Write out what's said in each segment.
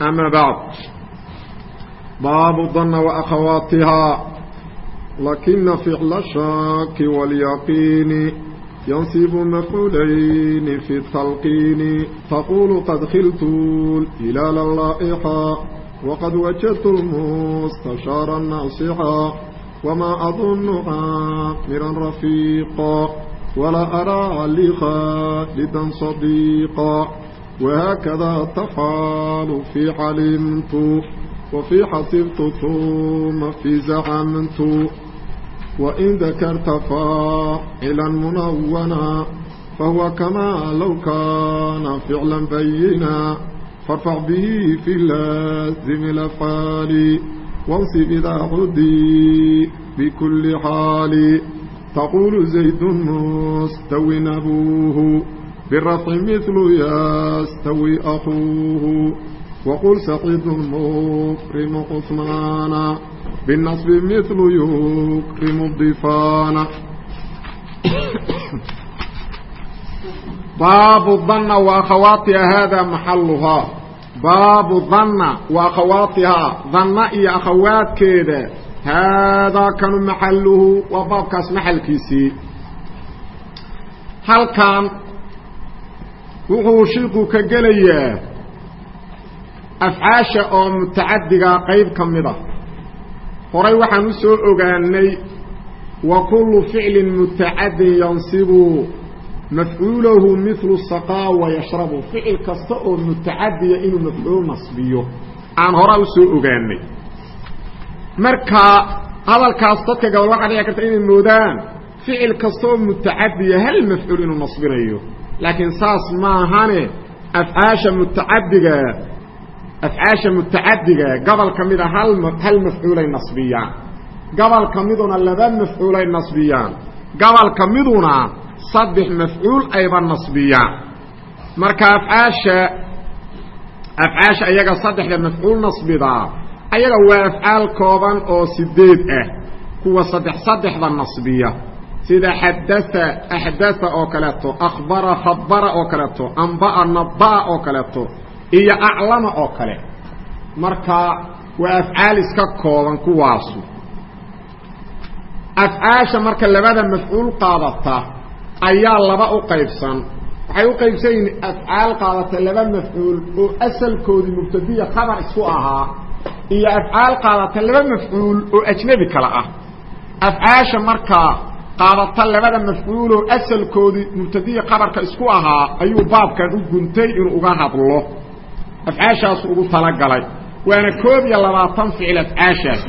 ama bacd baabu danna waakhawaatihaa lakina ficla shaaki waalyaqiini yansibu mafcuulayni fi talqiini taqulu qad khiltu ilaala laa'ixa waqad wajadtu lmustashaara naaصixa wamaa adunnu caamiran rafiiqa walaa araa lii khaalidan sadiiqa وهكذا تفعل في علمت وفي حسبت ثم في زعمت وإن ذكرت فاعلا منونا فهو كما لو كان فعلا بينا فارفع به في اللازم الأفعال وانصب إذا عدي بكل حال تقول زيد مستوي أبوه birafci milu yastawi akuuhu waqul sacidu mukrimu cusmaana binasbi milu yukrimu difaana baabu danna wa akhawaatiha haadaa maxaluhaa baabu danna wa akhawaatihaa danna iyo akhawaadkeeda haadaa kanu maxaluhu waa baabkaas maxalkiisii halkan wuxuu shiiku ka gelayaa afcaasha oo mutacadiga qayb ka mid a horay waxaan u soo ogaanay wa kullu ficlin mutacadin yansibu mafcuulahu midlu saqaa wa yashrabu. Ficil kasta oo mutacadiya inuu mafcuul nasbiyo. Aan horaa u soo ogaanay marka hadalkaas dadka gabal waxaa dhici karta inay moodaan ficil kasta oo mutacadiya hal mafcuul inuu nasbinayo laakiin saas maahane afcaasha mutacadiga afcaasha mutacadiga gobol ka mida hal hal mafcuulay nasbiyaan gobol ka miduna laba mafcuulay nasbiyaan gobol ka miduna saddex mafcuul ayba nasbiyaan marka afcaasha afcaasha ayaga saddexda mafcuul nasbidaa ayaga waa afcaal kooban oo sideed ah kuwa saddex saddexda nasbiya sida xadaa axdaa oo kaleeto akhbara khabara oo kaleeto ambaa nabaa oo kaleeto iyo aclama oo kale. Marka waa afcaal iska kooban kuwaasu afcaasha marka labada mafcuul qaadata ayaa laba u qaybsan. Waxay u qaybsan yihiin afcaal qaadata laba mafcuul oo asalkoodii mubtadiya khabar isku ahaa iyo afcaal qaadata laba mafcuul oo ajnebi kale ah. Afcaasha markaa qaadata labada mafcuuloo asalkoodii mubtadiya qabarka isku ahaa ayuu baabkan u guntay inuu uga hadlo. Afcaashaasu ugu talagalay. Waana koob iyo labaatan ficil afcaashaas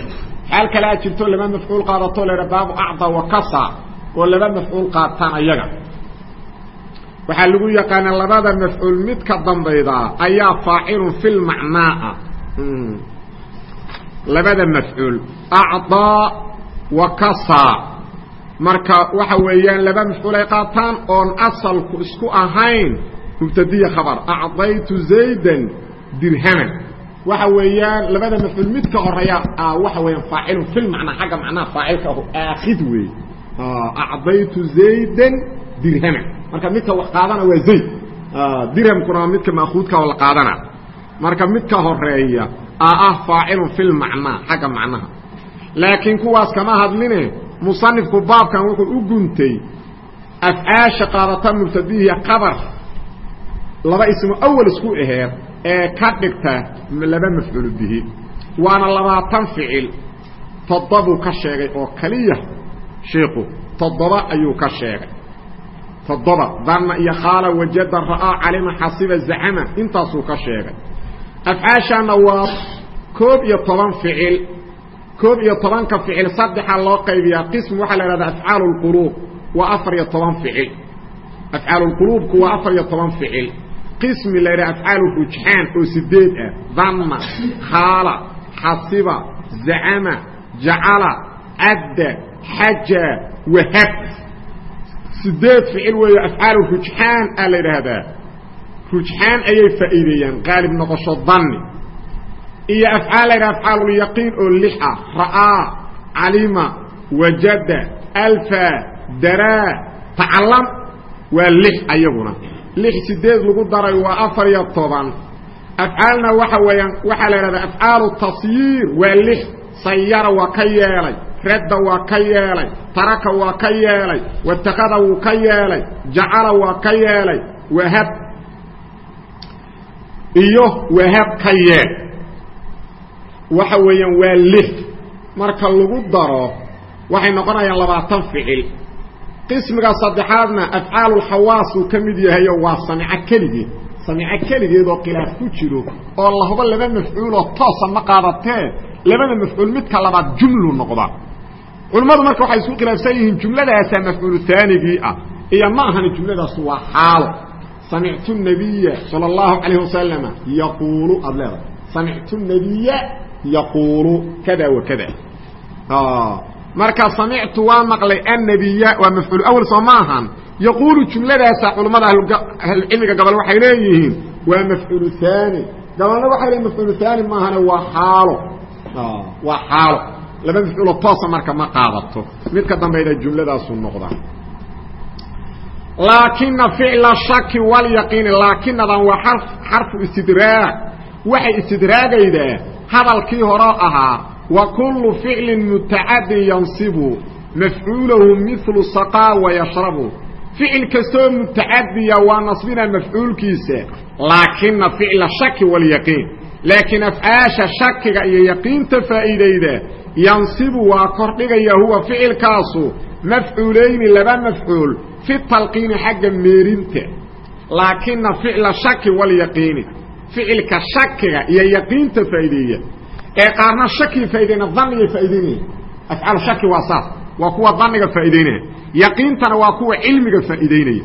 xaal kalea jirto laba mafcuul qaadato leha baabu acda wa kasa oo laba mafcuul qaataan ayaga. Waxaa lagu yaqaana labada mafcuul mid ka dambaydaa ayaa faacilun filmacnaaa labada mafcuul acdaa wa kasa marka waxa weeyaan laba mafcuul ay qaataan oon asalku isku ahayn mubtadiya khabar. Acdaytu zaydan dirhaman waxa weeyaan labada mafcuul mid ka horreeya waxa weeyaan faacilun fil macnaa xagga macnaha faacilka ahu aakhid weey. Acdaytu zaydan dirhaman marka midka wax qaadana waa zayd. Dirhamkuna waa midka maakuudka oo la qaadana. Marka midka horreeya aa ah faacilun fil macnaa xagga macnaha laakiin kuwaas kama hadline musanifku baabkan wuxuu u guntay afcaasha qaadata mubtadihiya qabar laba ismu awal isku aheed ee ka dhigta laba mafcuulu bihi. Waana labaatan ficil toddobuu ka sheegay oo keliya shiiku toddoba ayuu ka sheegay. Toddoba danna iyo khaala wajada ra'aa calima xasiba zacama intaasuu ka sheegay. Afcaashaana waa koob iyo toban ficil koob iyo tobanka ficil saddexa loo qaybiyaa qism waxaa la ihahdaa afcaal اlquluub waa afar iyo toban ficil. Afcaal اlquluubku waa afar iyo toban ficil. Qismi la yidhaha afcaalu rujxaan oo sideed ah. Danna khaala xasiba zacama jacala cadda xaja wahab. Sideed ficil weeyo afcaalu rujxaan aa la yidhaahdaa rujxaan ayay faa'iideeyaan. Qaalib noqosho danni iyo afcaal la yidhaha afcaalulyaqiin oo lix ah. Ra'aa calima wajada alfa daraa tacalam waa lix ayaguna. Lix sideed lagu daray waa afar iyo toban. Afcaalna waxa weeyaan waxaa la yidhahdaa afcaalu tasyiir waa lix. Sayara waa ka radda waa ka taraka waa ka yeelay watakada wuu ka yeelay jacala waa ka iyo wahab ka yeel waxa weeyaan waa lix. Marka lagu daro waxay noqonayaan labaatan ficil. Qismiga saddexaadna afcaalulxawaas uu ka mid yahayo waa samico keligeed samico keligeed oo khilaaf ku jiro oo lahuba laba mafcuuloo toosa ma qaadatee labada mafcuul midka labaad jumlu noqda. Culimmadu marka waxay isku khilaafsan yihiin jumladaasaa mafcuulu haanigii ah iyo ma ahani jumladaasu waa xaalo samictu nabiya sala allahu calayh wasalama yaquulu aada leedahay. Samictu nabiya yaquulu kada wa kada. Marka samictu waa maqlay annabiya waa mafcuul awal soo ma ahan. Yaquulu jumladaasa culimmada ahlucilmiga gobol waxay leeyihiin waa mafcuulu haani gobolna waxay leeyihiin mafcuulu haani maahane waa xaalo. Waa xaalo. Laba mafcuulo toosa marka ma qaadato. Midka dambayda jumladaasu noqda laakina ficla shaki walyaqiini laakinadan waa xarfu istidraag. Waxay istidraagaydaa hadalkii hore ahaa wa kullu ficlin mutacadin yansibu mafcuulahu milu saqaa wayashrabu ficil kastoo mutacadiya waa nasbina mafcuulkiisa laakina ficla shaki walyaqiin laakiin afcaasha shakiga iyo yaqiinta faa'iidayda yansibu waa kordhigaya huwa ficilkaasu mafcuulayni laba mafcuul fi talqiini xagga meerinta. Laakina ficla shaki walyaqiini ficilka shakiga iyo yaqiinta faa'iideeya ee qaarna shakii faa'iideyna dannigay faa'iideynaya afcaal shaki waa saas waa kuwa danniga faa'iideynaya yaqiintana waa kuwa cilmiga faa'iideynaya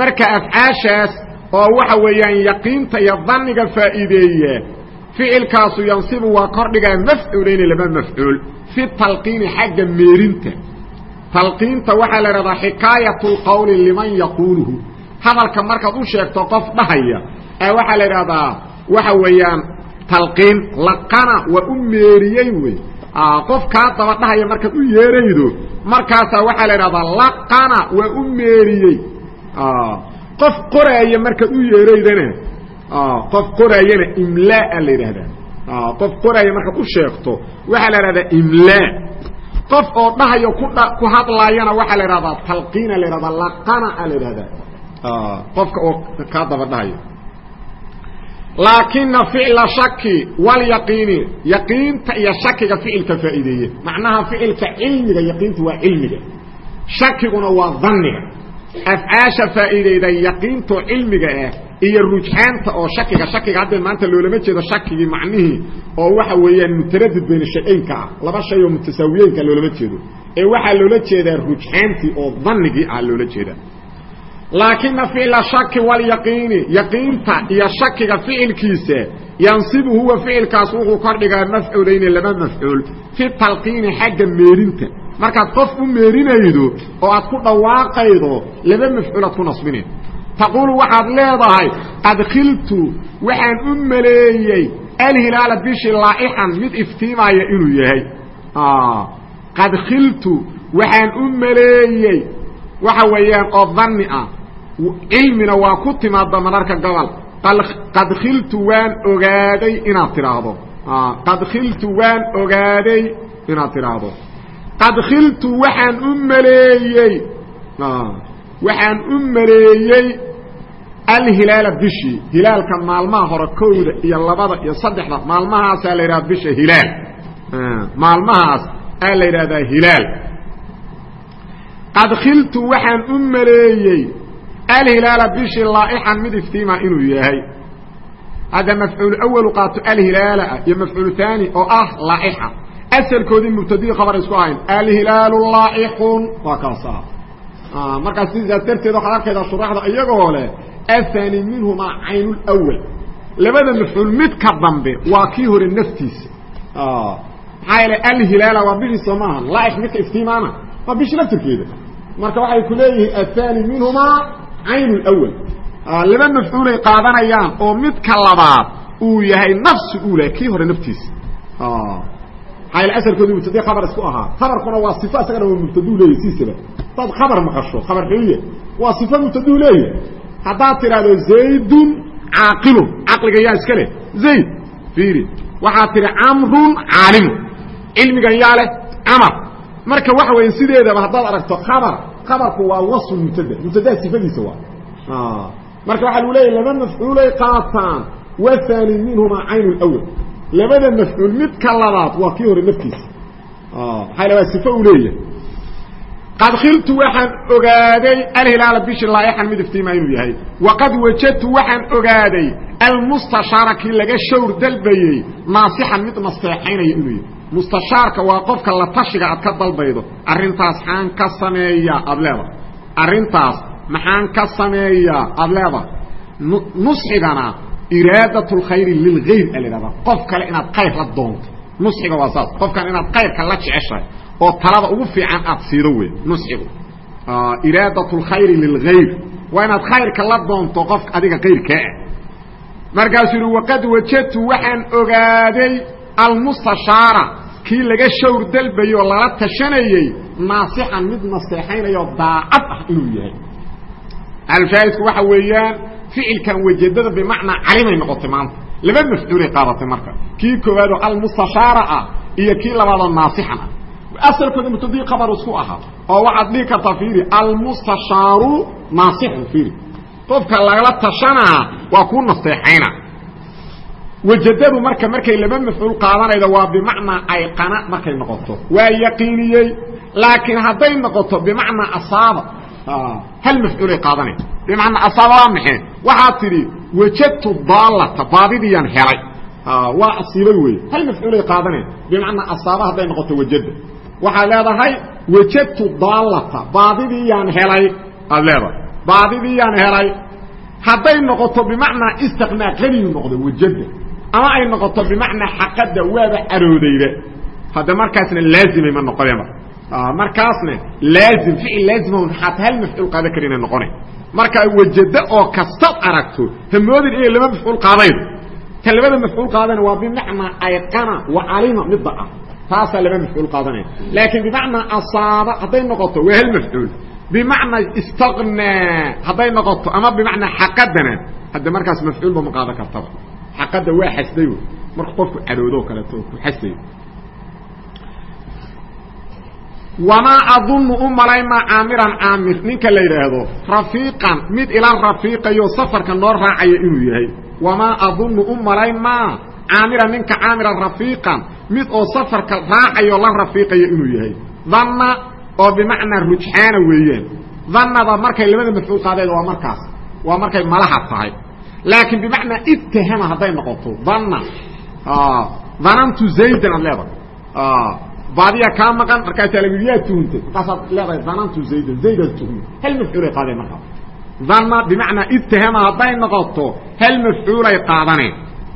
marka afcaashaas oo waxa weeyaan yaqiinta iyo danniga faa'iideeya ficilkaasu yansibu waa kordhigaa mafcuulayni laba mafcuul. Fi talqiini xagga meerinta. Talqiinta waxaa la idhahdaa xikaayatu lqowli liman yaquuluhu. Hadalka markaad u sheegto qof dhahaya waxaa la idhahdaa waxa weeyaan talqiin laqana waa u meeriyey wey. Qof kaa daba dhahaya markaad u yeeraydo markaasaa waxaa la idhahdaa laqana waa u meeriyey. Qof qoraaya markaad u yeeraydana qof qoraayana imlaa la yidhaahdaa. Qof qoraaya markaad u sheegto waxaa la idhahdaa imlaa. Qof oo dhahayo ku ku hadlaayana waxaa la idhahdaa talqiina la yhahdaa laqana la yidhahdaa qofka oo kaa daba dhahayo laakina ficla shaki walyaqiini yaqiinta iyo shakiga ficilka faa'iideeye macnaha ficilka cilmiga yaqiinta waa cilmiga. Shakiguna waa danniga. Afcaasha faa'iideyda yaqiintoo cilmiga ah iyo rujxaanta oo shakiga shakiga haddee maanta loolama jeedo shakigii macnihii oo waxa weeyaan mutaradid bayna shay-aynka ah laba shay oo mutasaawiyeynka loolama jeedo. Ee waxaa loola jeedaa rujxaantii oo dannigii ah loola jeedaa laakina ficla shaki walyaqiini yaqiinta iyo shakiga ficilkiisa yansibu huwa ficilkaas wuxuu kordhigaa mafcuulayni laba mafcuul fi talqiini xagga meerinta. Markaad qof u meerinaydo oo aad ku dhawaaqaydo laba mafcuulaad ku nasbinay taquulu waxaad leedahay qad khiltu waxaan u maleeyey alhilaala bishii laa'ixan mid iftiimaya inuu yahay. Qad khiltu waxaan u maleeyey waxa weeyaan oo danni ah cilmina waa ku timaada mararka gobol. Qad khiltu waan ogaaday inaad tidhaahdo. Qad khiltu waan ogaaday inaad tidhaahdo. Qad khiltu waxaan u maleeyey. Waxaan u maleeyey alhilaala bishii. Hilaalka maalmaha hore kowda iyo labada iyo saddexda. Maalmahaasaa la yidhahda bisha hilaal. Maalmahaas aa la yidhahdaa hilaal. Qad khiltu waxaan u maleeyey alhilaala bishii laa'ixan mid iftiima inuu yahay hadda mafcuul awalu qaato alhilaala iyo mafcuul haani oo ah laa'ixa asalkoodii mubtadii khabar isku ahayn alhilaalu laa'ixun waa kaasa markaas sidaas darteed waxaad arkaydaa shuraxda iyagoo leh athani minhumaa caynulwal labada mafcuul midka dambe waa kii hore naftiisa maxaa yeele alhilaala waa bishii soo maaha laaix midka iftiimaana waa bishi laftirkeeda marka waxay ku leeyihiin athani minhumaa cayn lwal laba mafcuulay qaadanayaan oo midka labaad uu yahay nafsu ula kii hore naftiisa. Yeele asalkoodu mubtadi khabar isku ahaa. Khabarkuna waa sifo isagana waa mubtaduu leeyahy siisaba. Hadaad khabar maqasho khabar xiliya waa sifo mubtaduu leeyahy haddaad tidhaahdo zaydun caaqilun caqliga yaa iska leh. Zayd fiiri. Waxaad tidhi camrun caalimu cilmigan yaa leh camar. Marka waxa weya sideedaba haddaad aragto khabar khabarku waa wasfu mubtada mubtadaa sifadiisa waa. Marka waxaa lagu leeyahy laba mafcuulay qaataan wathani minhumaa cayn lwal labada mafcuul midka labaad waa kii hore naftiisa. Maxaa waa sifo uu leeyahay? Qad khiltu waxaan ogaaday alhilaala bishi laaixan mid iftiima inuu yahay. Waqad wajadtu waxaan ogaaday almustashaara kii laga shawr dalbayey naasixan mid nasteexaynaya inuu yahay mustashaarka waa qofka la tashiga aad ka dalbaydo. Arrintaas maxaan ka sameeyaa leedahay. Arrintaas maxaan ka sameeyaa leedahay. Nusxigana iraadat lkhayri lilgayr a lahahdaa qof kale inaad khayr la doonto. Nusxiga waa saas. Qofkan inaad khayrka la jeceshahay oo talada ugu fiican aad siido wey nusxigu. Iraadat lkhayri lilgayr waa inaad khayrka la doonto qofka adiga kayrkaa ah. Markaasuu yihi waqad wajadtu waxaan ogaaday almustashaara kii laga shawr dalbayey oo lala tashanayey naasixan mid naseexaynayoo daacad ah inuu yahay. Alshaahidku waxa weeyaan ficilkan wajadada bimacnaa calimay noqotay maanta. Laba mafcuulay qaadatay marka. Kii koowaadoo almustashaara ah iyo kii labaadoo naasixan ah. Asalkooda mubtadii khabar isku ahaa oo waxaad dhihi kartaa fiiri almustashaaru naasixun fiiri. Qofka waa kuu naseexayna wajadadu marka markay laba mafcuul qaadanayda waa bimacnaa ayqana markay noqoto. Waa yaqiiniyey laakiin hadday noqoto bimacnaa asaaba hal mafcuulay qaadanaysa bimacnaa asaaba waa maxay? Waxaad tidhi wajadtu daallata baadidiyaan helay. Waa asiibay wey hal mafcuulay qaadanaysa bimacnaa asaaba hadday noqoto wajada waxaad leedahay wajadtu daallata baadidiyaan helay. Aad leedahay. Baadidiyaan helay. Hadday noqoto bimacnaa istiknaa qaniyu noqdo wajada ama ay noqoto bimacnaa xaqada waaba aroodayba hadda markaasna laazimay ma noqodeen markaasna laazim ficil laazima xaata hal mafcuul qaadan kari inay noqonay. Marka wajado oo kastaad aragto hamoodin inay laba mafcuul qaadaydo ta labada mafcuul qaadana waa bimacnaa ayqana wa calima midda ah taasaa laba mafcuul qaadanaya laakiin bimacnaa asaaba hadday noqoto waa hal mafcuul bimacnaa istaqnaa hadday noqoto ama bimacnaa xaqadana hadda markaas mafcuulba ma qaadan kartaba xaqada waa xasday marka qofku cadhoodo kaleeto oo ku xasdayo wamaa adunnu u malaymaa caamiran caamir. Ninka la yidhaahdo rafiiqan mid ila rafiiqayo safarka noo raacaya inuu yahay. Wamaa adunnu u malaymaa caamiran ninka caamiran rafiiqan mid oo safarka raacayo la rafiiqayo inuu yahay. Danna oo bimacnaa rujxaana weeyaan. Dannada markay labada mafcuul qaadayda waa markaas. Waa markay malaha tahay laakiin bimacnaa ittahama hadday noqoto. Danna danantu zaydan aad leedahay. Baadiya kaa maqan markaasaa lagu yaa tuhuntay markaasaad leedahay danantu zaydan zaydan tuhmi. Hal mafcuulay qaadeen markaas danna bimacnaa ittahama hadday noqoto hal mafcuulay qaadaneen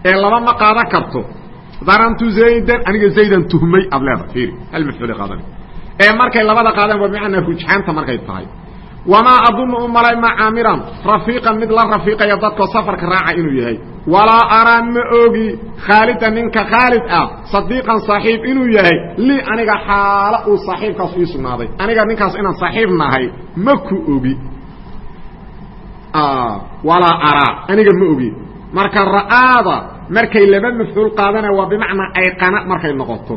ee laba ma qaadan karto. Danantu zaydan aniga zaydan tuhmay aad leedahay. Hal mafcuulay qaadaneen ee markay labada qaadeen waa bimacnaa rujxaanta markay tahay wamaa adunnu u malayma caamiran rafiiqan mid la rafiiqaya dadkoo safarka raaca inuu yahay walaa araa ma ogi khaalida ninka khaalid ah sadiiqan saaxiib inuu yahay lii aniga xaalo uu saaxiibkaas ii sugnaaday aniga ninkaas inaan saaxiib nahay ma ku ogi walaa araa aniga ma ogi marka ra'aada markay laba mafcuul qaadanaya waa bimacnaa ayqana markay noqoto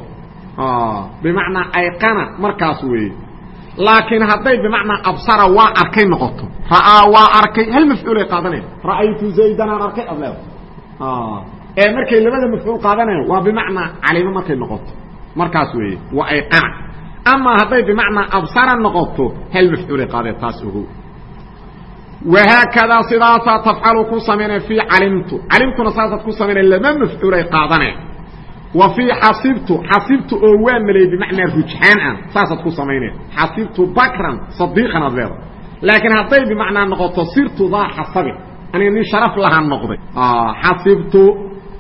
bimacnaa ayqana markaas weeye laakiin hadday bimacnaa absara waa arkay noqoto. Ra'aa waa arkay. Hal mafcuulay qaadanaya ra'aytu zaydan aan arkay ad leeda ee markay labada mafcuul qaadanayaan waa bimacnaa calimo markay noqoto. Markaas weeye waa ayqana ama hadday bimacnaa absara noqoto hal mafcuulay qaadeen taas ogow wahaakadaa sidaasaa tafcalu ku samaynaya fii calimtu calimtuna saasaad ku samaynaya laba mafcuulay qaadaneen wa fii xasibtu xasibtu oo waa maleeyey bimacnaa rujxaan ah saasaad ku samayneen xasibtu bakran sadiiqan aad leeda laakiin hadday bimacnaa noqoto sirtu daa xasabin aniga nin sharaf lahaan noqday. Xasibtu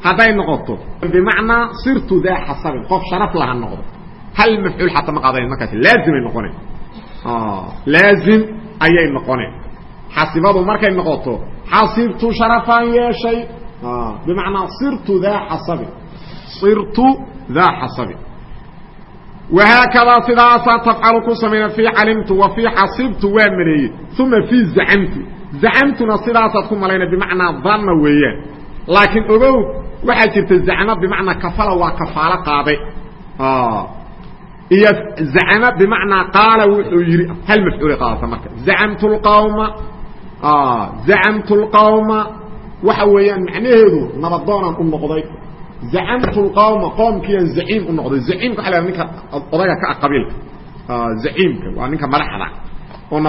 hadday noqoto bimacnaa sirtu daa xasabin qof sharaf lahaan noqday. Hal mafcuul xataa ma qaadayn markaas laazimay noqoneen laazim ayay noqoneen xasibadu markay noqoto xasibtu sharafaan yeeshay. Bimacnaa sirtu daa xasabin sirtu daa xasabin wahaakadaa sidaasaa tafcalu ku samayna fii calimtu wa fii xasibtu waa maleeyey uma fii zacamtu zacamtuna sidaasaad ku malayna bimacnaa danna weeyaan laakiin ogow waxaa jirta zacmo bimacnaa kafala waa kafaalo qaaday iyo zacmo bimacnaa qaala wuxuu yidhi hal mafcuulay qaadata marka zacamtu lqawma zacamtu lqawma waxa weeyaan macnaheedu nabadoonaan u noqday zacamtu lqawma qoomkiiaan zaciim u noqday zaciimka waxa la ninka odaga ka ah qabiilka zaciimka waa ninka madaxda oo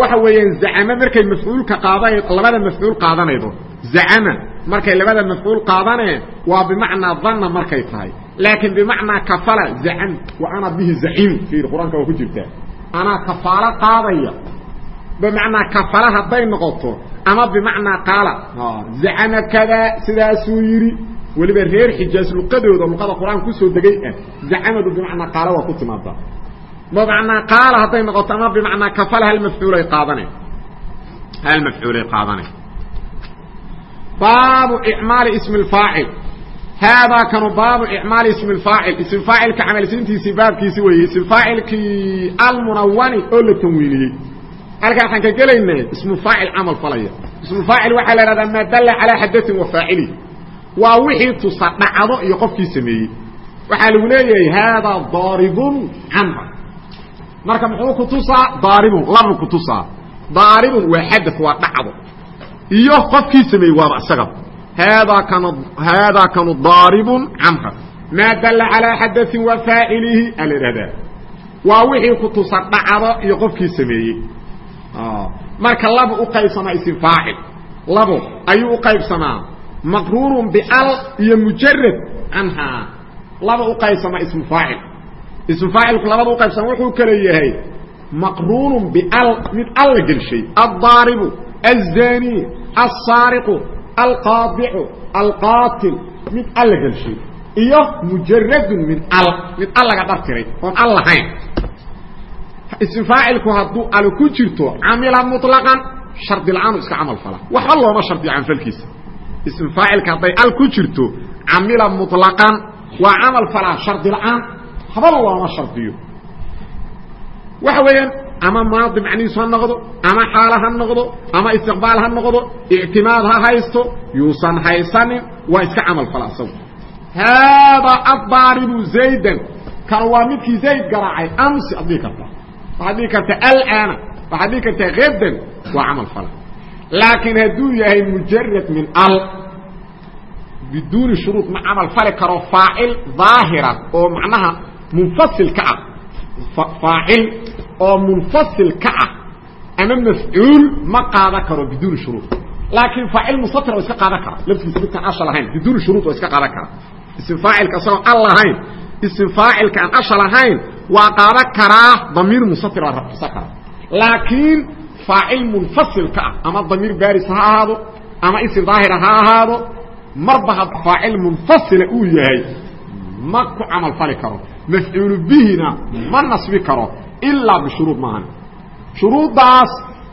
waxa weeyaan zacame markay mafcuulka qaaday labada mafcuul qaadanaydo zacama markay labada mafcuul qaadaneen waa bimacnaa danna markay tahay laakiin bimacnaa kafala zacam wa ana bihi zaciim fiir qur'aanka waa jirtaa anaa kafaalo qaadaya bimacnaa kafala hadday noqoto ama bimacnaa qaala zacama kada sidaasuu yidhi weliba reer xijaas luqadooda luqada qur'aanka ku soo degay ah zacamadu bimacnaa qaala waa ku timaadaa bimacnaa qaala hadday noqoto ama bimacnaa kafala hal mafcuulay qaadane hal mafcuulay qaadane baabu icmaali ismi اfaacil haadaa kanu baabu icmaali ismi اfaacil ism faacilka camalsiintiisii baabkiisi weeye ism faacilkii almunawani oo la tanwiiniyey halkaa waxaan ka gelaynaa ismu faacil camal falaya. Ismu faacil waxaa la ihahdaa maa dalla calaa xadain wa waa wixii tusa dhacdo iyo qofkii sameeyey. Waxaa lagu leeyahay haadaa daaribun camra marka muxuu ku tusaa? Daaribun labu ku tusaa. Daaribun waa xada waa dhacdo. Iyo qofkii sameeyey waaba isaga haadaa kanu haadaa kanu daaribun camra maa dalla calaa xadain wa faacilihi idhahdaa waa wixii ku tusa dhacdo iyo qofkii sameeyey Ah. marka labo uqaybsamaa ism aacil labo ayuu uqaybsamaa maqruurun bal iyo mujarad canhaa laba uqaybsamaa ismu aacil ismu aacilku labada uqaybsama wuxuu kala yahay maqruurun bal mid al la gelshay addaaribu aلzani aلsaariqu alqaadicu alqaatil mid al la gelshay iyo mujaradun min al mid allaga dhartiray oon al lahayn ism faacilku hadduu al ku jirto camila muطlaqan shardi la'aanu iska camal fala. Waxba looma shardiyo canfalkiisa ism faacilka hadday al ku jirto camila muطlaqan waa camal falaa shardi la'aan haba looma shardiyo. Waxa weeyaan ama maadi macnihiisu ha noqdo ama xaala ha noqdo ama istiqbaal ha noqdo ictimaad ha haysto yuusan haysanin waa iska camal fala isagu haadaa addaaribu zaydan kan waa midkii zayd garaacay amsi ad dhihi kartaa waxaad dhihi karta alana waxaad dhihi kartaa hadan waa camal fala laakiin hadduu yahay mujarad min al biduuni shuruud ma camal fali karo faacil daahira oo macnaha munfasil ka ah. Faacil oo munfasil ka ah. Ama mafcuul ma qaadan karo biduuni shuruud. Laakiin faacil musatir oo iska qaadan kara. Laftiisa midkaan ashal ahayn biduuni shuruud oo iska qaadan kara. Ism faacilka isagoo al lahayn ism faacilka aan ashal ahayn waa qaadan karaa damiir musatir waa rafcisa kara laakiin faacil munfasil ka ah ama damiir baaris ha ahaado ama ism daahira ha ahaado marba had faacil munfasila uu yahay ma ku camal fali karo mafcuulu bihina ma nasbi karo ilaa bishuruud maahan. Shuruuddaas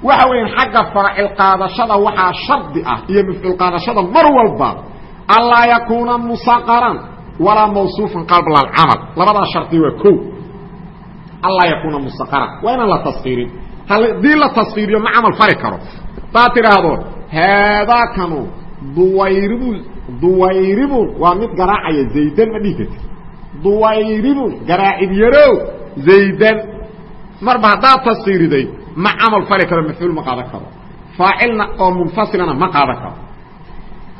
waxa weeyaan xagga faacil qaadashada waxaa shardi ah iyo mafcuul qaadashada mar walba anlaa yakuuna musaqaran walaa mawsuufan qabla alcamal. Labadaa shardi waa ko anlaa yakuuna musaqaran waa inaan la taskiirin haddii la taskiiriyo ma camal fali karo. Hadaad tidhaahdo haadaakanu duwayribu duwayribun waa mid garaacaya zaydan ma dhihi karti duwayribun garaacid yarow zaydan. Marba haddaad taskiiriday ma camal fali karo mafcuul ma qaadan karo. Faacilna oo munfasilana ma qaadan karo.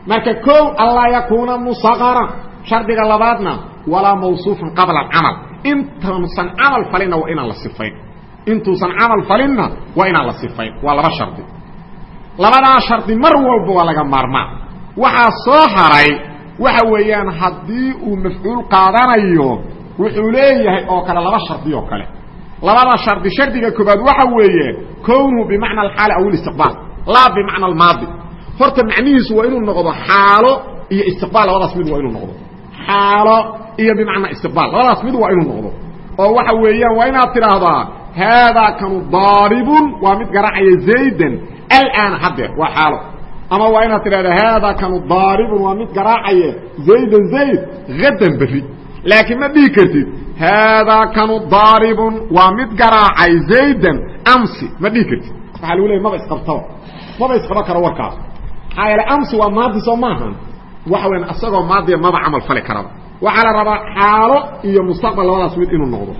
Marka kow anlaa yakuuna musaqaran shardiga labaadna walaa mawsuufan qabla alcamal intuusan camal falinna waa inaan la sifayn. Intuusan camal falinna waa inaan la sifayn. Waa laba shardi. Labadaa shardi mar walba waa laga maarmaan waxaa soo haray waxa weeyaan haddii uu mafcuul qaadanayo wuxuu leeyahay oo kale laba shardi oo kale. Labada shardi shardiga koobaad waxa weeye kownuhu bimacna alxaali aw istiqbaal laa bimacna almaadi. Horta macnihiisu waa inuu noqdo xaalo iyo istiqbaal labadaas mid waa inuu noqdo. Xaalo iyo bimacnaa istiqbaal. Labadaas mid waa inuu noqdo. Oo waxa weeyaan waa inaad tidhaahdaa haadaa kanu daaribun waa mid garaacaya zaydan alaana haddeer waa xaalo. Ama waa inaad tidhahdaa haadaa kanu daaribun waa mid garaacaya zaydan zayd hadan berri. Laakiin ma dhihi kartid haadaa kanu daaribun waa mid garaacay zaydan amsi. Ma dhihi kartid. Waxaa lagu leeyay maba isqabtaba maba isqaba karo warkaas. Maxaa yeele amsi waa maadi soo maahan. Waxa weyan isagoo maadiya maba camal fali karaba waxaa la rabaa xaalo iyo mustaqbal labadaas mid inuu noqdo.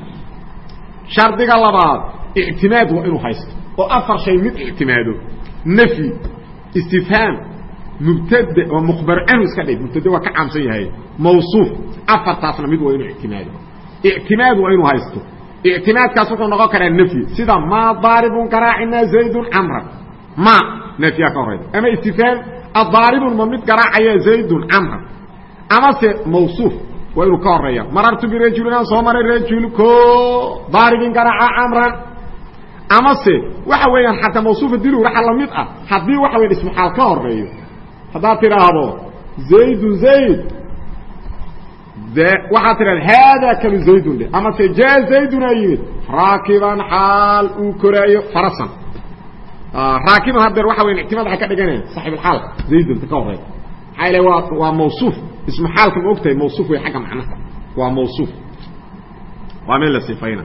Shardiga labaad ictimaad waa inuu haysto. Oo afar shay mid ictimaado. Nafyi istifhaam mubtade oo mukhbar canhu iska dhig. Mubtade waa ka caamsan yahay. Mawsuuf afartaasna mid waa inuu ictimaado. Ictimaad waa inuu haysto. Ictimaadkaas wuxuu noqon karaa nafyi sida maa daaribun garaacina zaydun camran ma nafyaa ka horayda ama istifhaam adaaribun ma mid garaacaya zaydun camran amase mawsuuf. Waa inuu ka horreeya marartu birajulin aan soo maray rajulko daaribin garaaca camran amase waxa weeyaan xataa mawsuufa dil waxa la mid ah haddii waxa weyan ismu xaal ka horeeyo haddaad tidhaahdo zaydun zayd. Waxaad tidhahda haadaa kanu zaydun dhe amase jaa zaydunaa yimid. Raakiban xaal uu koraayo farasan. Raakiban haddeer waxa weyan ictimaad waxay ka dhiganayaan saaxiibulxaalka zaydunta ka horreeya maxaa ile waa waa mawsuuf ismu xaalka ma ogtahay mawsuuf wey xagga macnaha waa mawsuuf. Waa meel la sifayna.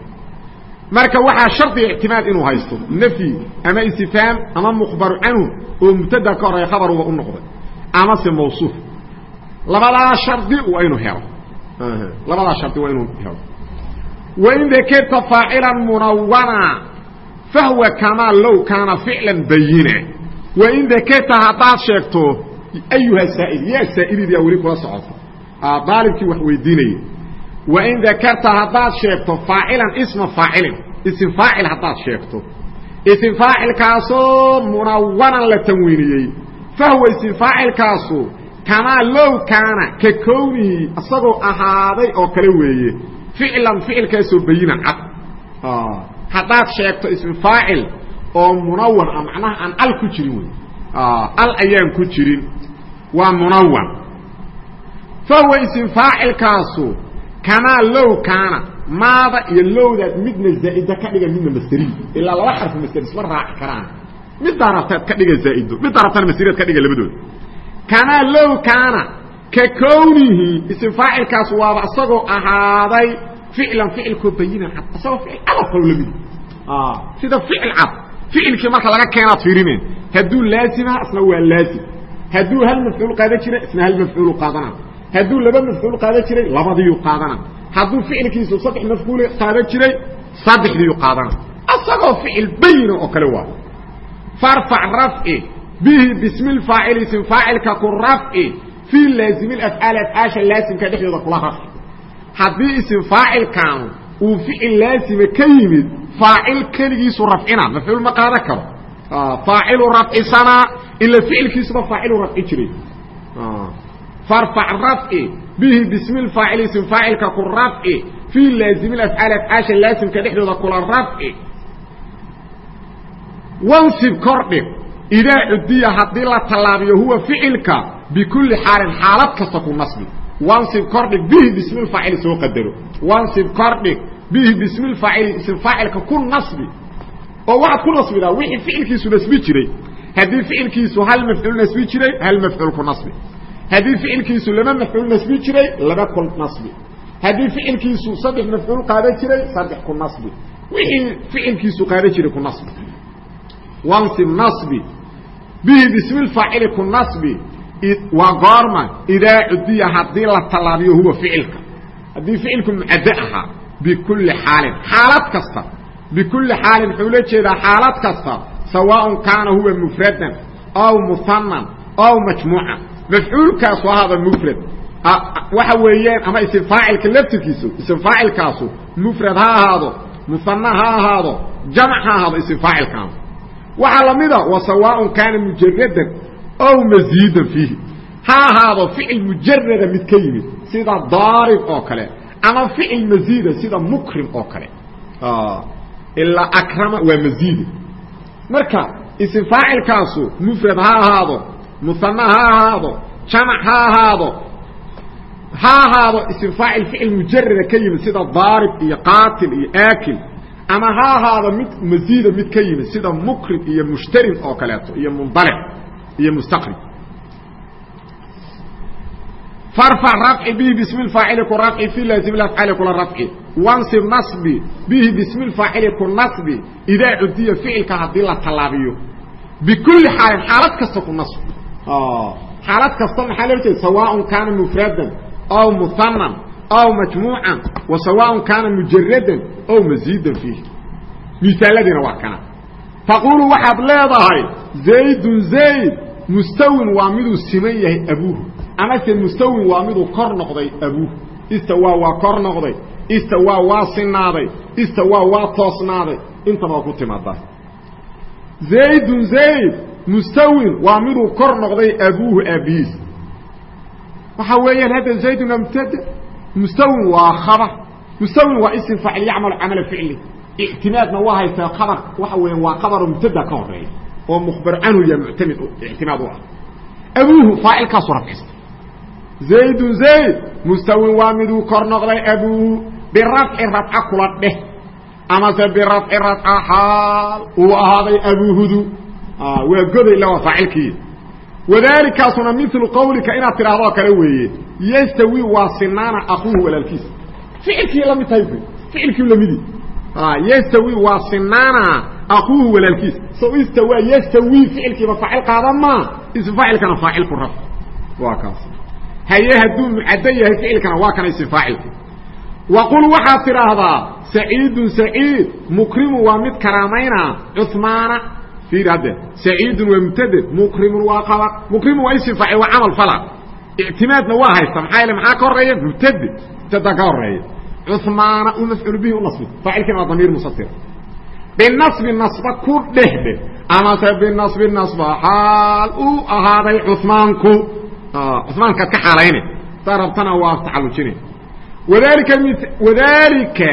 Marka waxaa shardiga ictimaad inuu haysto. Nafyi ama istifhaam ama mukhbaru canhu oo mubtada ka horreeya khabaruba u noqday. Amase mawsuuf. Labadaa shardi waa inuu helo. Labadaa shardi waa inuu helo. Wain dakerta faacilan munawana fahwa kamaa low kaana ficlan bayina. Wain dakerta haddaad sheegto ayuha saa'il yaa saa'ilidia weli kula socota daalibkii wax weydiinaya wain dakarta haddaad sheegto faacilan isma faacilin isim faacil haddaad sheegto isim faacilkaasoo munawanan la tanwiiniyey fahwa isim faacilkaasu kamaa low kaana ka kownihi isagoo ahaaday oo kale weeye ficlan ficilkaasoo bayinan cad haddaad sheegto ism faacil oo munawan ah macnaha aan al ku jirin wey al ayaan ku jirin waa munawan fahuwa isim faacilkaasu kamaa low kaana maada iyo lowdaad midna zaa'ida ka dhiga midna masderiy ilaa laba xarfu masder isma raaci karaan middaa rabtaad ka dhiga zaa'ido middaa rabtana masderiyaad ka dhiga labadooda kamaa low kaana ka kownihi isim faacilkaas waaba isagoo ahaaday ficlan ficilkoo bayinan cad isagoo ficil cadoo kalo la mid sida ficil cad ficilkii marka laga keenaad fiirineen hadduu laazima isna waa laazim. Hadduu hal mafcuul qaadan jiray isna hal mafcuulu qaadana hadduu laba mafcuul qaadan jiray labadiiyu qaadana hadduu ficilkiisu saddex mafcuul qaadan jiray saddexdiiyu qaadana isagoo ficil bayina oo kale waa. Farfac rafci bihi bismi lfaacili isim faacilka ku rafci fii laazimi afcaali afcaasha laasimka dhexdooda kula rafci. Haddii isim faacilkaanu uu ficil laazima ka yimid faacil keligiisu rafcina faacilu rafcisanaa ila ficilkiisuba faacilu rafci jiray farfac rafci bihi bismi lfaacili isim faacilka ku rafci fii laazimi afcaali afcaasha laasimka dhexdooda kula rafci wansib kordhig idaa cudiya haddii la tallaabiyo huwa ficilka bikulli xaalin xaalad kasta ku nasbi wansib kordhig bihi bismi lfaacili soo wansib kordhig bihi bismi lfaacili ism faacilka ku nasbi oo waxaad ku nasbidaa wixii ficilkiisu nasbi jiray. Haddii ficilkiisu hal mafcuul nasbi jiray hal mafcuul ku nasbi. Haddii ficilkiisu laba mafcuul nasbi jiray laba ku nasbi. Haddii ficilkiisu saddex mafcuul qaadan jiray saddex ku nasbi. Wixii ficilkiisu qaadan jiray ku nasbi. Wansib nasbi. Bihi bismi lfaacili ku nasbi. Waa goorma idaa cudiya haddii la tallaabiyo huwa ficilka. Haddii ficilku mucaddo ahaa bikulli xaalin xaalad kasta bikulli xaalin wuxuu la jeedaa xaalad kasta sawaaءn kaana huwa mufradan aw muhanan aw majmuucan mafcuulkaasu ahaada mufrad waxa weeyaan ama isim faacilka laftirkiisu isim faacilkaasu mufrad ha ahaado muhana ha ahaado jamc ha ahaado isim faacilkaanu waxaa la mida wa sawaaءn kaana mujaradan aw masiidan fiihi ha ahaado ficil mujarada mid ka yimid sida daarib oo kale ama ficil masiida sida mukrim oo kale ilaa akrama waa maziida marka isim mufrad ha ahaado muhana ha ahaado jamac ha ahaado ha ahaado isim ficil mujarada ka yimid sida daarib iyo qaatil iyo aakil ama ha ahaado mid maziida mid ka yimid sida mukrim iyo mushtarin oo kaleeto iyo mundalic iyo mustaqrib rafci bihi bismi lfaacili ku rafci fi laazim afcaali kula rafci wansib nasbi bihi bismi lfaacili ku nasbi idaa cudiya ficilka haddii la tallaabiyo. Bikulli xaalin xaalad kasta ku nasb. Xaalad kasta maxaa loo jeeda kaana mufradan aw muhanan aw majmuucan wa sawaaءn kaana mujaradan aw maziidan fiihi misaaladiina waa kana. Taquulu waxaad leedahay zaydun zayd mustawin waa miduu siman yahay abuuhu amase mustawin waa miduu kor noqday abuuhu istawaa waa kor noqday. Istawaa waa sinaaday. Istawaa waa toosnaaday. Intaba ku timaadaa zaydun zayd mustawin waa miduu kor noqday abuuhu aabihiis waxa weeyaan hadda zaydun waa mubtada mustawin waa khabar. Mustawin waa isim faacil yacmalu camala ficli ictimaadna waa haysaa kabar waxa weeyaan waa kabaro mubtada ka horreeya oo mukhbar canhu ya muctamid ictimaad u ah. Abuuhu faacilkaasu rafcista zaydun zayd mustawin waa miduu kor noqday abuuhu birafci rafca kula dheh. Amase birafci rafca xaal uu ahaaday abuuhudu waa goday la waa faacilkii wadaalikaasuna milu qawlika inaad tidhahdoo kale weeye yastawi waa sinaana akuuhu walaalkiisa ficilkii la mid tahay ficilkii lamidii yastawi waa sinaana akuuhu walaalkiisa so istawa yastawi ficilkiiba faacil qaada maa ism faacilkana faacilku raf waa kaas haye hadduu mucaddo yahay ficilkana waa kana ism faacilku waqul waxaad tidhaahdaa saciidun saciid mukrimu waa mid karaamayna cumaana fiir hadde saciidun waa mubtade mukrimun waa qabar mukrimu waa ism faacil waa camal fala. Ictimaadna waa haysta maxaa yeele maxaa ka horreeya mubtade mubtada ka horreeya cumaana u mafcuul bihi u nasbi. Faacilkiina waa damiir musatir. Binasbi nasba ku dhehde amase binasbi nasba xaal uu ahaaday cumaanku cumaankaad ka xaalayne saa rabtana waa tacallujine wadalika wadalika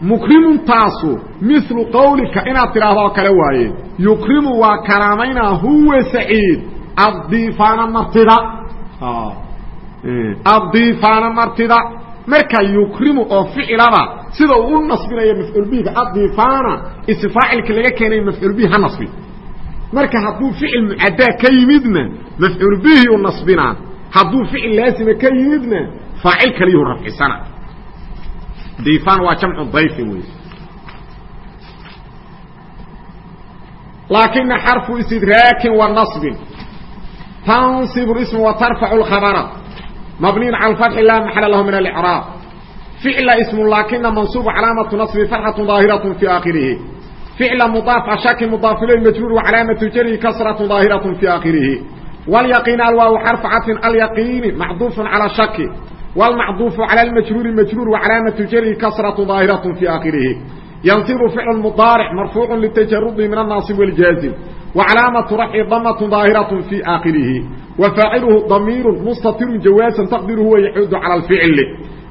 mukrimuntaasu milu qawlika inaad tidhaahdo kale waaye yukrimu waa karaamaynaa huwa saciid addiifaana martida addiifaana martida marka yukrimu oo ficilaba sida uu u nasbinayo mafcuul bihiga adiifaana ism faacilka laga keenay mafcuul bihi ha nasbi marka hadduu ficil mucaddaa ka yimidna mafcuul bihi u nasbinaa hadduu ficil laasima ka yimidna faacil kaliyuu rafcisana diifaan waa jamcu dayfin wey laakina xarfu istidraakin wa naصbin tanصib اsm wa tarfac اkhabra mabniy calى اfatxi la maxala lahu min اlcraab ficla ism laakina mansuub calaamatu naصbi fatxaة ظaahiraة fi akhirihi ficla mudaaf ashaki mudaaf ilay majruur wacalaamatu jari kasraة ظaahiraة fi akhirihi wاlyaqiin alwaaw xarfacatin alyaqiini macduuf calى shaki wاlmacduufu calى اlmajruuri majruur wacalaamatu jari kasraة ظaahiraة fi akhirihi ينصب فعل مضارع مرفوع للتجرد من الناصب والجازم وعلامة رفع ضمة ظاهرة في آخره وفاعله ضمير مستتر جوازا تقدره ويحود على الفعل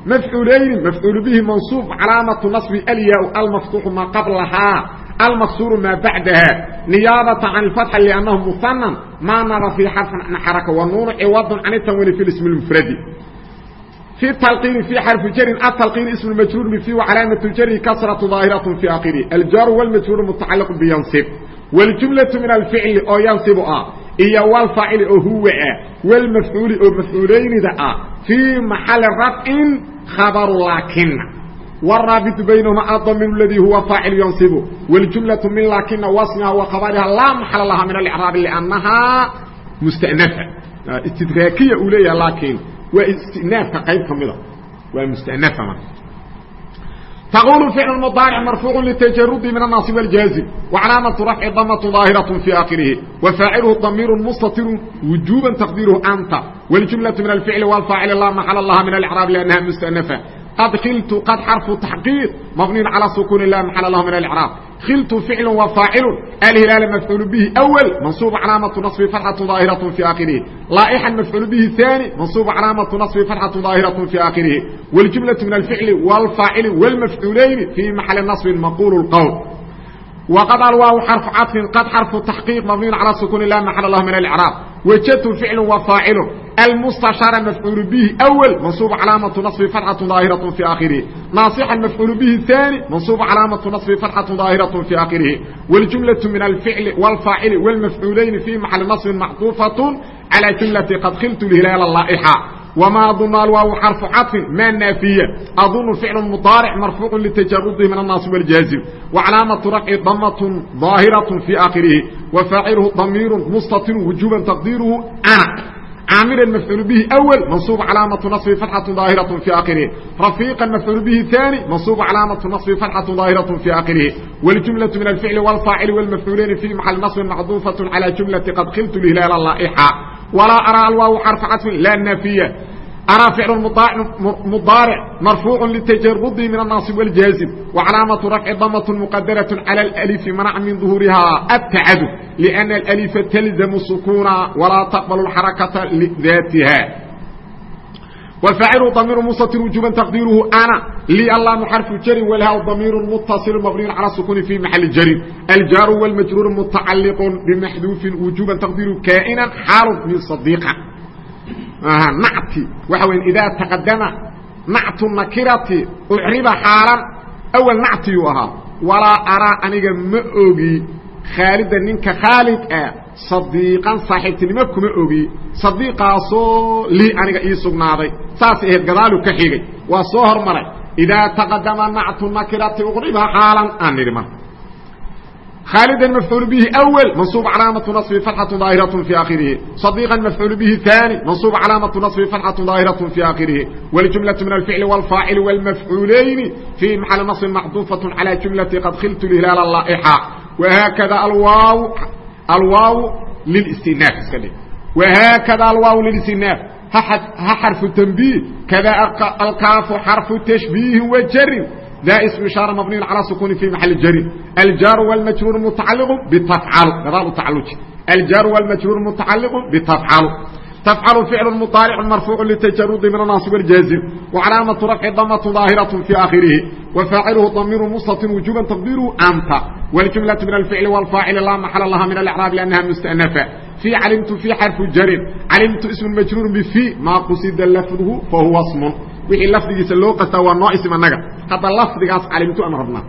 مفعولين مفعول به منصوب علامة نصب الياء المفتوح ما قبلها المكسور ما بعدها نيابة عن الفتح لأنه مثنى ما نرى في حرف حركة والنون عوض عن التنوين في الاسم المفرد في التلقين في حرف جر التلقين اسم المجرور فيه وعلامة الجر كسرة ظاهرة في آخره الجار والمجرور متعلق بينصب والجملة من الفعل أو ينصب آه إيا والفاعل أو هو آه والمفعول أو مفعولين ذا آه في محل رفع خبر لكن والرابط بينهما الضمير الذي هو فاعل ينصب والجملة من لكن واسمها وخبرها لا محل لها من الإعراب لأنها مستأنفة استدراكية أولية لكن waa istinaafka qayb ka mida waa mustanafa marka taqulu ficl mdaaric marfuucu litajarudi min الnaصb wاljaazim وcalaamaةu rafci damaة ظaahiraة fi akhirihi wafaaciluhu damiir mustatiru wujuba taqdiruhu anta wاljumlaة min alficli wاlfaacil la maxala laha min اlcraab lأnnaha mustanafa qad kiltu qad xarfu taxqiiq mabniy calى sukuni la maxala lahu min اlcraab khiltu ficlu wa faacilu alhilaal mafcuul bihi أwl mansuub calaamatu naصbi fatxatu daahiraة fi akhirihi laaixan mafcuul bihi ثaani mansuub calaamatu naصbi fatxatu daahiraة fi akhirihi wاljumlaة min alficli wاlfaacili wاlmafcuulayni fii maxali naصbi maqul اqwl وqad alwaaw xarفu caطfin qad xarفu تaxqiiq mabniyn calى sukun la maxal lah min اlcraab wajadtu ficlu wa faacilu almustashaara mafcuul bihi أwl mansuub calaamatu naصbi fatxatu daahiraة fi akhirihi naasixan mafcuul bihi ثaani mansuub calaamatu naصbi fatxatu daahiraة fi akhirihi wاljumlaة min alficli wاlfaacili wاlmafcuulayni fii maxali naصbi macطuufaة calى jumlati qad khiltu hilaala laaxa وma aظن alwaaw xarفu caطفin ma naafiya aظن ficl mdaarc marfuuع lتajarudihi min الnaas wاljaazim وcalaamaةu rafci damaة ظaahiraة fي akhirihi وfaacilhu damiir mustatir wujuba taqdiirhu ana caamila mafcuul bihi أwl mansuub calaamaةu naصbi fatxaة ظaahiraة fي akhirihi rafiiqa mafcuul bihi ثaanي mansuub calaamaةu naصbi fatxaة ظaahiraة fي akhirihi wاljumlaة min alficli wاlfaacili wاlmafcuulayni fii maxali naصbi macduufaة calى jumlaةi qad khiltu lhilaala laaxa وlaa arىa alwaaw xarفu caطفin laa naafiya arىa ficl mdaarc marfuuع lتajarudi min الnaصb wاljaazim وcalaamaةu rafci damaة mqadaraة calى اأlfi manac min ظuhuurihaa الtacadud لأna اأlifa تlزmu sukuna walaa taqbl الxarakata لذatiha وفاacilu damiir mstir وujuba تqdiirhu ana lii allamu xarفu jrin wlha damiir mتصil mabniy calى sukuni fi maxali jrin aljaaru wاlmajruur mutacaliq bmaxduufin wujuba taqdiiru kaa'ina xaalu min صadiqa nacti waxa weya idaa taqadama nactu nakirati ucriba xaalan awal nactiyuu ahaa walaa araa aniga ma ogi khaalida ninka khaalid ah sadiiqan saaxiibtinimo kuma ogi sadiiqaasoo lii aniga ii sugnaaday saasay ahayd gadaalu ka xigay waa soo hormaray idaa taqadama nactu nakirati ucriba xaalan aan nidhi marka khaalida mafcuul bihi أwl mansuub calaamaةu naصbi fatxaة daahiraة fي akhirihi صadiiqa mafcuul bihi ثaanي mansuub calaamaةu naصbi fatxaة daahiraة fي akhirihi wاljumlaة min alficli wاlfaacili wاlmafcuulayni fii maxali naصbi macduufaة calى jumlati qad khiltu hilaala laaxa whaakada alwaaw alwaaw lilstinaaf iska dhig whaakada alwaaw lilstinaaf ha xarfu تنbiih kada alkaafu xarfu تashbiihi wajarin da sm ishaara mabniy calى sukuni fi maxali jarin aljaaru wاlmajruur mutacaliq bitafcal gadaal u tacaluji aljaaru wاlmajruur mutacaliq bitafcalu tafcalu ficlu mudaaric marfuucu litajarudi min annaasi wاljaazim wacalaamatu rafci damaة ظaahiraة fi akhirihi wafaaciluhu damiiru mustatin wujuba taqdiiruhu anta wاljumlaة min alficli wاlfaacili laa maxala laha min alcraab lannaha mustanafa في calimtu في xarفu jarin calimtu ism majruur bفي maa qusida lafduhu fahuwa smun wixii lafdigiisa loo qastaa waa noo ism anaga hadda lafdigaas calimtu aan rabnaa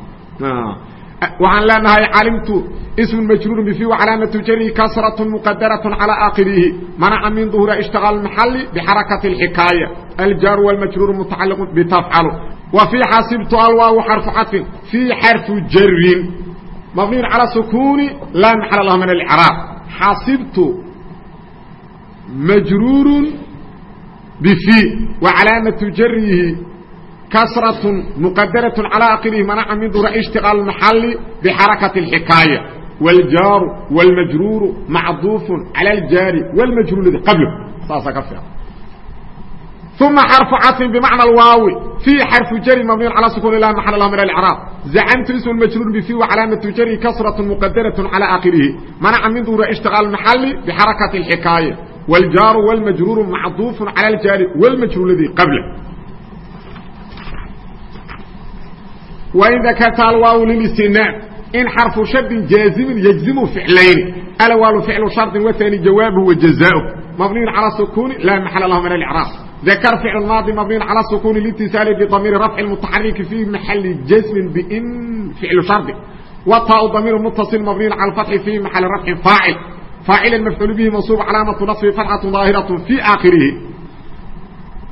waxaan leenahay calimtu ism majruur bفي وcalaamaةu jarihi kasraة mqadaraة calى akhirihi manaca min ظuhuri اشhتiغاal المaxali bxarakaة الxikaaya aljaaru wاlmajruur mutacaliq btafcalu wa فيi xasibtu alwaaw xarفu caطfin فيi xarفu jarin mabniy calى sukuni laa maxal lah min اcraab xasibtu majruur bفي وcalaamaةu jarihi kasraة mqadaraة calى akhirihi manaca min dura اشhtiqاal maxali bxarakaةi الxikaaya wاljaaru wاlmajruuru macduuf calى اljaari wاlmajruur ladi qablo saasa ka fiican uma xarفu caطfin bmacna waawi فيi xarفu jari mabniy calى sukun lah maxal lah min اcraab zacamtu ism majruur bفي وcalaamaةu jari kasraة mqadaraة calى akhirihi manaca min dura اشhtiqاal maxali bxarakaةi الxikaaya wاljaaru wاlmajruuru macduuf calى اljaari wاlmajruur ladi qabla wain dakarta alwaaw lilistinaaf in xarفu shardin jaazimin yجzimu ficlayni alawaalu ficlu sharطin waثani jawaabuhu wajazaaؤh mabniy calى sukuni laa maxal lah min اcraab ذkr فعل ماضي مبني على السكون الاتصال بضمير رفع المتحرك في محل جزم بإن فعل شرط وطاء ضمير متصل مبني على الفتح في محل رفع فاعل فاعل المفعول به منصوب علامة نصب فتحة ظاهرة في آخره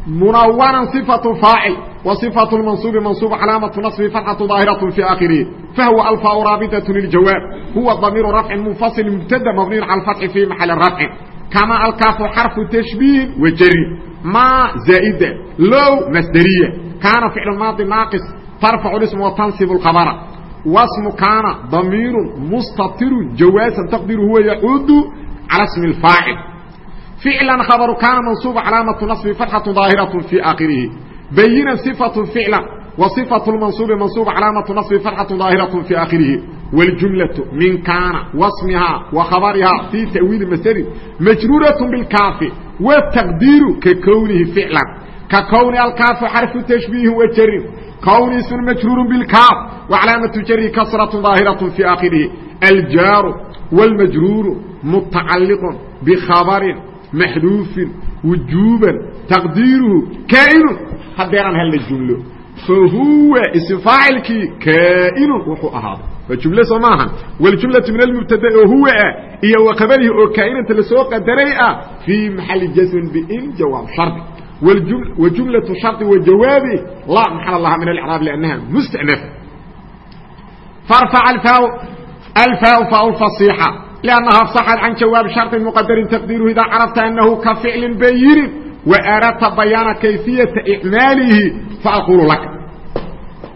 منونا صفة فاعل وصفة المنصوب منصوب علامة نصب فتحة ظاهرة في آخره فهو الفاء رابطة للجواب هو ضمير رفع منفصل مبتدا مبني على الفتح في محل الرفع كما الكاف حرف تشبيه وجري ما زائدة لو مصدرية كان فعل الماضي ناقص ترفع الاسم وتنصب الخبر واسم كان ضمير مستتر جوازا تقدير هو يعود على اسم الفاعل فعلا خبر كان منصوب علامة نصب فتحة ظاهرة في آخره بينا صفة فعلا وصفة المنصوب منصوب علامة نصب فتحة ظاهرة في آخره واljumlaة min kaana wasmihaa wa khabarihaa fii ta'wiili masdrin majruuraة bاlkaafi wtaqdiiru ka kwnihi ficlan ka kwni alkaafu xarfu tashbiihi wajarin kwni ism majruur bاlkaaf وcalaamaةu jari kasraة ظaahiraة fي akhirihi aljaaru wاlmajruuru mutacaliq bkhabrin maxduufin wujuuban taqdiiruhu kaa'inu hadeeraan halla jumlo fahuwa ism faacilkii kaa'inun wuxuu ahaaday waa jumle soo maahan waljumlatu min almubtada oo huwa ah iyo wa khabarihi oo kaa'inanta la soo qadaray ah fii maxali jasmin bin jawaab shardi wa jumlatu shardi wa jawaabi laa maxal laha min alcraab liannaha mustanafa farfac alfaa faa fasiixa liannaha afsaxat can jawaabi shardi muqadarin taqdiiruhu idaa carafta annahu ka ficlin bayinin wa aradta bayaana kayfiyata icmaalihi faaqulu laka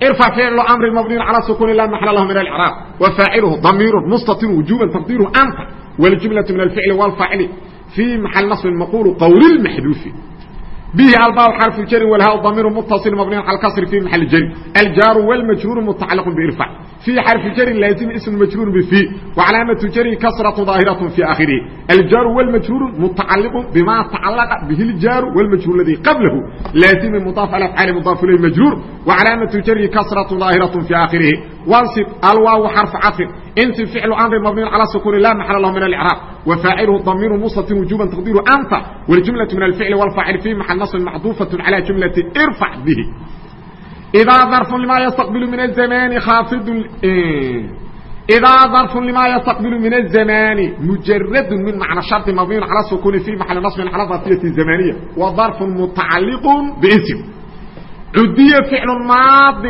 irfac ficlu amri mabniyin calى sukuni la maxala lahu min alcraab wa faaciluhu damiiru mustatir wujuban taqdiiruhu anta waljumlaةu min alficli wاlfaacili fii maxal nasbin maqulu qowli اmaxduufi bihi albaabu xarfu jarin walhaa damiiru mutaصil mabniyan cala kasri fi maxali jari aljaaru wاlmajruuru mutacaliq birfac في xرف jر lاaزم اسم مجrور بفي وعلاaمة jر كسرة ظاaهرة في آخره الjار والمجrور متacلق بma تacلق bه الjار والمجrور الذي قبله lاaزم مضاaف الأفعاaل مضاaف إليه مجrور وعلاaمة jر كسرة ظاaهرة في آخره وانصب الواو حرف cطف انصب فعل أمر مبني على سكون لا محل له من الإعراب وفاعله ضمير مستتر وجوبا تقديره أنت والجملة من الفعل والفاعل في محل نصب معطوفة على جملة ارفع به إdaa ظرف لma يsتقبل من الزمان خاaفض إdaa ظرف لma يsتقبل من الزمان مجرد من معنى شرط مبني على السكون في محل نصب على ظرفية زمانية وظرف متعلق باسم عدي فعل ماض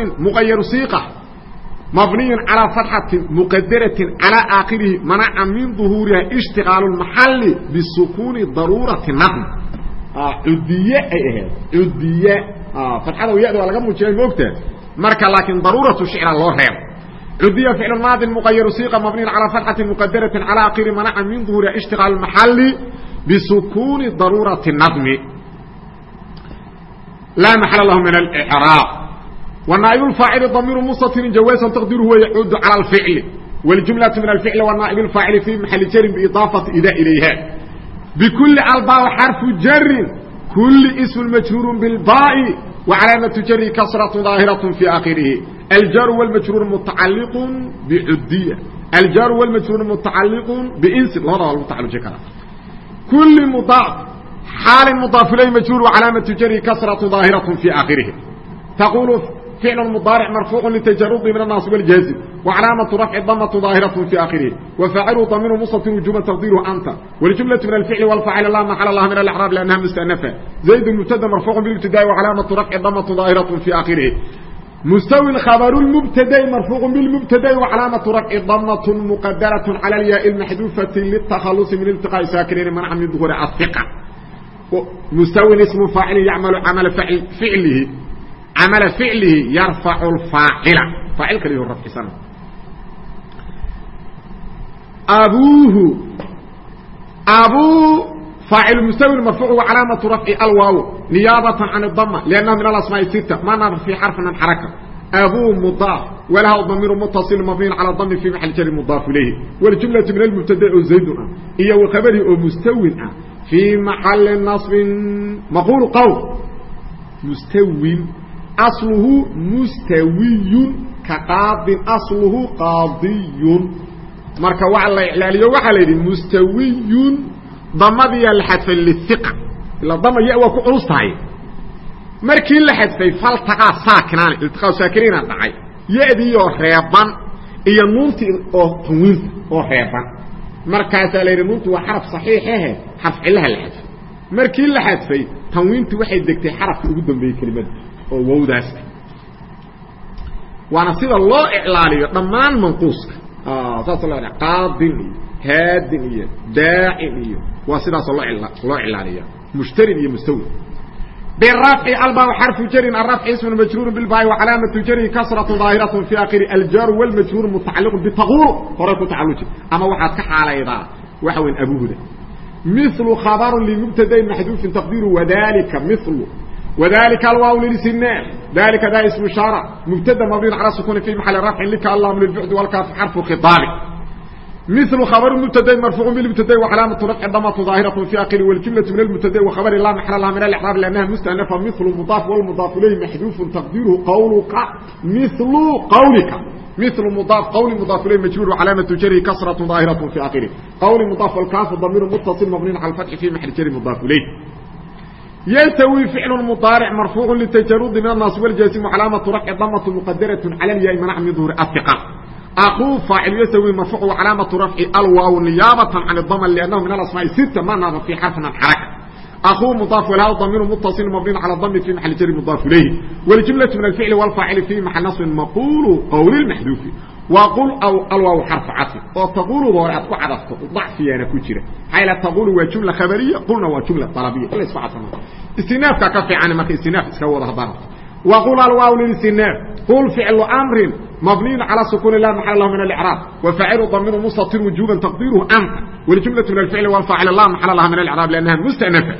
مغير صيقة مبني على فتحة مقدرة على آخره منع من ظهورها اشتغاaل المحل بسكون ضرورة النظم عدي عدي فaتxada yada waa laga muujinay moogta marka laakiin daruuraةu شhicra loo reebo cudiya فicل maadi مqayr صيqa mabniي calى فaتxaةi مqadaraةi calى akiri manca min ظuhuriha اشtiغاaل المaحali bsukuni daruuraةi النظm laa maحل lah min الإعrاab ونaaئب الفاacل ضمير mstr jawاaزا تqdiru huwa yacuud calى الفعل والجuملaة min الفعل ونaaئب الفاacل في محaل jr بإضاaفaةi إda إlayha بكuلi albا xرف jri كل اسم مجrور بالباء وعلاaمة jر كسرة ظاaهرة في آخره الجار والمجrور متacلق بعدية الجار والمجrور متacلق بنس labadaba lgu تعaلuجi kara كل مضاaف xاaل مضاaف إليه مجrور وعلاaمة jر كسرة ظاaهرة في آخره تقول فعل مضارع مرفوع لتجرد من الناصب والجازم وعلامة رفع ضمة ظاهرة في آخره وفاعله ضمير مستتر وجوبا تقديره أنت والجملة من الفعل والفاعل لا محل الله من الإعراب لأنها مستأنفة زيد المبتدا مرفوع بالابتداء وعلامة رفع ضمة ظاهرة في آخره مستوي خبر المبتدا مرفوع بالمبتدا وعلامة رفع ضمة مقدرة على الياء المحذوفة للتخلص من التقاء ساكنين منع من ظهور الثقة مستوي اسم فاعل يعمل عمل فعل فعله عمل فعله يرفع الفاعل فاعل kl rفsan أbوه أbو فاaعل مستوي مرفوع وعلاaمة رفع الواو نياaبة عن الضمة لأنه من الأسماء الستة ما نب في حرف من حركة أbو مضاaف وlh ضمير متصل مبني على الضم في محل jر مضاaف إليه والجملة من المبتدأ oo زaيد ah iyo وkبرhi oo مستوي ah في محل نصب مقول qول asluhu mustawiyun ka qaadin asluhu qaadiyun. Marka waa la ilaaliyo waxaa la yidhi mustawiyun damadiya la xadfay liiqa ila dama ya waa ku culus tahay. Markii la xadfay faltaqaa saakinaan iltiqaa saakiniina dhacay. Ya-dii oo reeban iyo nuuntii oo tanwiinta oo reeban. Markaasaa la yidhi nuuntu waa xaraf saxiixahe eh, xarf cillaha la xadfay. Markii la xadfay tanwiintii waxay degtay xarafka ugu dambeeyey kelimada oo wowdaas. Ah waana sida loo iclaaliyo dhammaan manquuska. Saasoo loo qaadin iyo haadin iyo daacin iyo waa sidaasoo loo iclaaliya mushtarin iyo mustawi. Birafci alba xarfu jarin arafci ismun majruur bilbaai wacalaamatu jari kasratu daahiratu fi akhiri aljaaru walmajruur mutacaliqu bitaquru hore ku tacaluji ama waxaad ka xaalaydaa waxa weyn abuhuda milu khabarun limubtadain maxduufin taqdiiru wadalika milu وذلك الواو للاستثناء ذلك ذا اسم إشارة مبتدا مبني على السكون في محل رفع لك اللام للبعد والكاف حرف خطاب مثل خبر المبتدا مرفوع بالمبتدا وعلامه رفع ضمه ظاهره في اخره والجمله من المبتدا وخبر لا محل لها من الاعراب لانها مستأنفه مثل المضاف والمضاف اليه محذوف تقديره قولك مثل قولك مثل مضاف قول مضاف اليه مجرور وعلامه جره كسره ظاهره في اخره قول مضاف والكاف ضمير متصل مبني على الفتح في محل جر مضاف اليه يلتوي فعل مضارع مرفوع للتجرد من الناصب والجازم وعلامه رفع ضمه مقدره على الياء منع من ظهور الثقه أخوه فاعل يسوي مرفوع وعلامة رفع الواو نيابة عن الضمن لأنه من الأسماء ستة ما نظر في حرف عن حركة أخوه مضاف وله ضمير متصل مبني على الضم في محل جر مضاف إليه والجملة من الفعل والفاعل في محل نصب مقول قول المحذوف وقل أو الواو حرف عطف وتقول ضارعت وعرفت ضعف أنا كجرة حيث تقول وجملة خبرية قلنا وجملة طلبية ولا اسمع استناف كفي عن ما استناف اسكوض هضرت وقل الواو للاستناف قل فعل أمر مبني على سكون الله محل الله من الإعراب وفاعل ضمير مستتر وجوبا تقديره أنت والجملة من الفعل والفاعل الله محل الله من الإعراب لأنها مستأنفة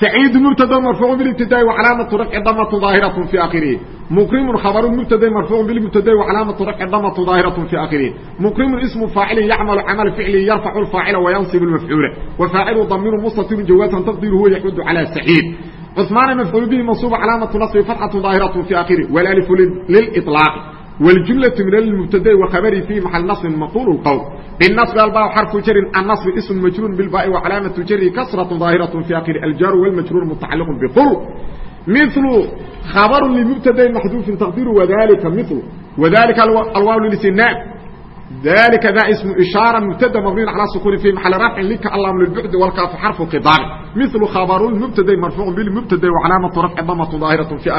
سعيد مبتدا مرفوع بالابتداء وعلامة رفع ضمة ظاهرة في آخره مكرم خبر مبتدا مرفوع بالابتداء وعلامة رفع ضمة ظاهرة في آخره مكرم اسم فاعل يعمل عمل فعل يرفع الفاعل وينصب المفعول وفاعل ضمير مستتر جوازا تقديره يحد على سعيد عثمان مفعول به منصوب علامة نصب فتحة ظاهرة في آخره والالف للإطلاق والجملة من المبتدا وخبره في محل نصب مقول القول بالنصب الباء حرف جر النصب اسم مجرور بالباء وعلامة جره كسرة ظاهرة في آخر الجار والمجرور متعلق بقل مثل خبر لمبتدا محذوف تقديره وذلك مثل وذلك الواو للاستثناء ذلك ذا اسم إشارة مبتدا مبني على سكون في محل رفع لك اللام للبعد والكاف حرف خطاب مثل خبر المبتدا مرفوع بالمبتدا وعلامة رفع ضمة ظاهرة في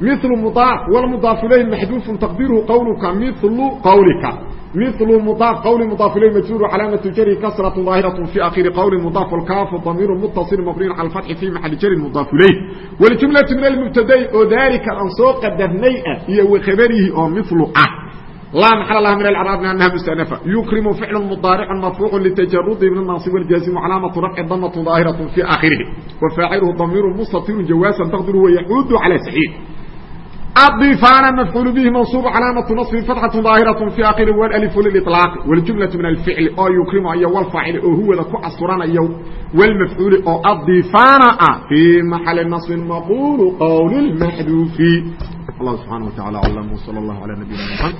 mil mudaaf wlmudaaf ilayh maxduufun taqdiiruhu qawluka. Milu qawlika. Milu mudaaf qawli mudaaf ilayh majruur calaamatu jari kasratu daahiratu fi akhiri qawli mudaaf wlkaafu damiiru mutaصil mabniyn cala alfatxi fi maxali jarin mudaaf ilayh waljumlatu min almubtada'i oo daalika aan soo qadarnay ah iyo wakhabarihi oo milu ah. Laa maxal laha min alcraab min anaha mustanafa. Yukrimu ficlu mudaaricun marfuucu litajarudi min anaasib waljaasimu calaamatu rafci damatu daahiratu fi aakhirihi. Wa faaciluhu damiiru mustatirun jawaasan taqdiru wa yacuudu cala saxiix سعيد الضيفان مفعول به منصوب علامة نصب فتحة ظاهرة في آخره والألف للإطلاق والجملة من الفعل أو يكرم أي والفاعل أو هو ذكو أسطران أي والمفعول أو الضيفان في محل نصب مقول قول المحذوف الله سبحانه وتعالى علم وصلى الله على نبينا محمد